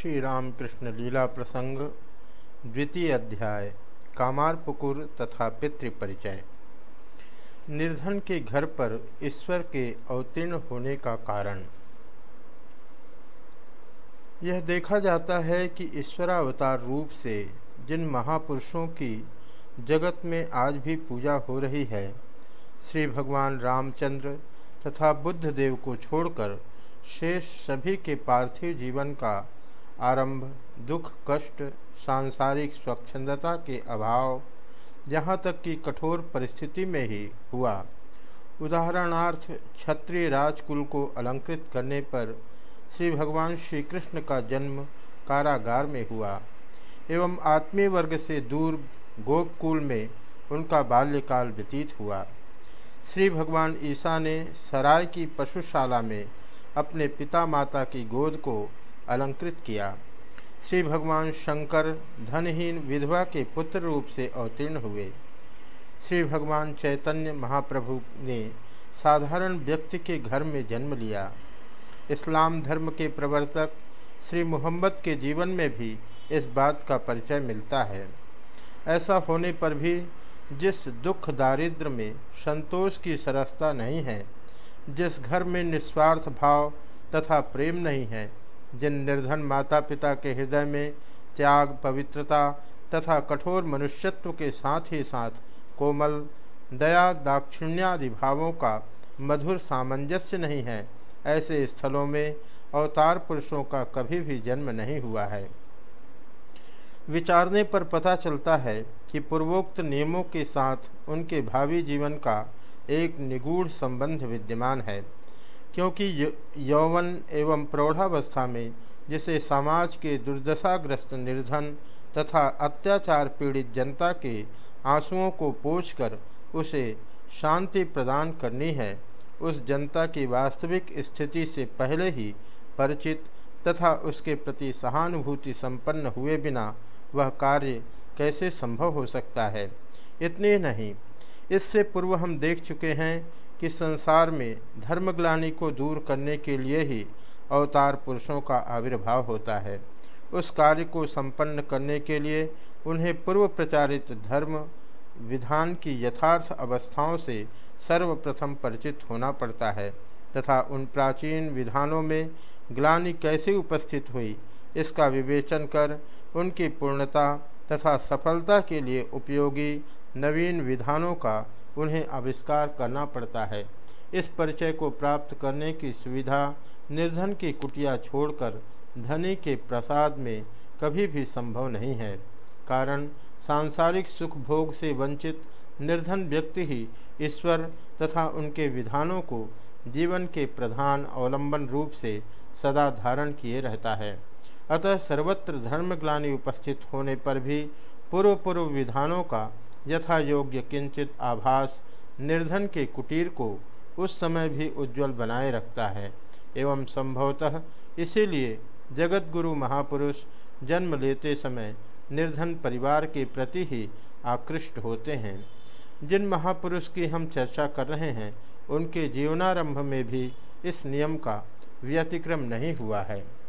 श्री रामकृष्ण लीला प्रसंग, द्वितीय अध्याय कामारपुकुर तथा पितृपरिचय निर्धन के घर पर ईश्वर के अवतीर्ण होने का कारण। यह देखा जाता है कि ईश्वरावतार रूप से जिन महापुरुषों की जगत में आज भी पूजा हो रही है, श्री भगवान रामचंद्र तथा बुद्ध देव को छोड़कर शेष सभी के पार्थिव जीवन का आरंभ, दुख, कष्ट, सांसारिक स्वच्छंदता के अभाव यहाँ तक कि कठोर परिस्थिति में ही हुआ। उदाहरणार्थ, क्षत्रिय राजकुल को अलंकृत करने पर श्री भगवान श्री कृष्ण का जन्म कारागार में हुआ एवं आत्मीय वर्ग से दूर गोपकुल में उनका बाल्यकाल व्यतीत हुआ। श्री भगवान ईसा ने सराय की पशुशाला में अपने पिता माता की गोद को अलंकृत किया। श्री भगवान शंकर धनहीन विधवा के पुत्र रूप से अवतीर्ण हुए। श्री भगवान चैतन्य महाप्रभु ने साधारण व्यक्ति के घर में जन्म लिया। इस्लाम धर्म के प्रवर्तक श्री मोहम्मद के जीवन में भी इस बात का परिचय मिलता है। ऐसा होने पर भी जिस दुख दारिद्र में संतोष की सरसता नहीं है, जिस घर में निस्वार्थ भाव तथा प्रेम नहीं है जिन निर्धन माता पिता के हृदय में त्याग, पवित्रता तथा कठोर मनुष्यत्व के साथ ही साथ कोमल, दया, दाक्षिण्यादि भावों का मधुर सामंजस्य नहीं है, ऐसे स्थलों में अवतार पुरुषों का कभी भी जन्म नहीं हुआ है। विचारने पर पता चलता है कि पूर्वोक्त नियमों के साथ उनके भावी जीवन का एक निगूढ़ संबंध विद्यमान है। क्योंकि यौवन एवं प्रौढ़ावस्था में, जिसे समाज के दुर्दशाग्रस्त निर्धन तथा अत्याचार पीड़ित जनता के आंसुओं को पोछकर उसे शांति प्रदान करनी है, उस जनता की वास्तविक स्थिति से पहले ही परिचित तथा उसके प्रति सहानुभूति संपन्न हुए बिना वह कार्य कैसे संभव हो सकता है। इतने नहीं, इससे पूर्व हम देख चुके हैं कि संसार में धर्मग्लानी को दूर करने के लिए ही अवतार पुरुषों का आविर्भाव होता है। उस कार्य को संपन्न करने के लिए उन्हें पूर्व प्रचारित धर्म, विधान की यथार्थ अवस्थाओं से सर्वप्रथम परिचित होना पड़ता है तथा उन प्राचीन विधानों में ग्लानि कैसे उपस्थित हुई, इसका विवेचन कर उनकी पूर्णता तथा सफलता के लिए उपयोगी नवीन विधानों का उन्हें आविष्कार करना पड़ता है। इस परिचय को प्राप्त करने की सुविधा, निर्धन की कुटिया छोड़कर धनी के प्रसाद में कभी भी संभव नहीं है। कारण, सांसारिक सुख भोग से वंचित निर्धन व्यक्ति ही ईश्वर तथा उनके विधानों को जीवन के प्रधान अवलंबन रूप से सदा धारण किए रहता है। अतः सर्वत्र धर्मग्लानी उपस्थित होने पर भी पूर्व पूर्व विधानों का यथा योग्य किंचित आभास निर्धन के कुटीर को उस समय भी उज्जवल बनाए रखता है। एवं संभवतः इसीलिए जगत गुरु महापुरुष जन्म लेते समय निर्धन परिवार के प्रति ही आकृष्ट होते हैं। जिन महापुरुष की हम चर्चा कर रहे हैं, उनके जीवनारंभ में भी इस नियम का व्यतिक्रम नहीं हुआ है।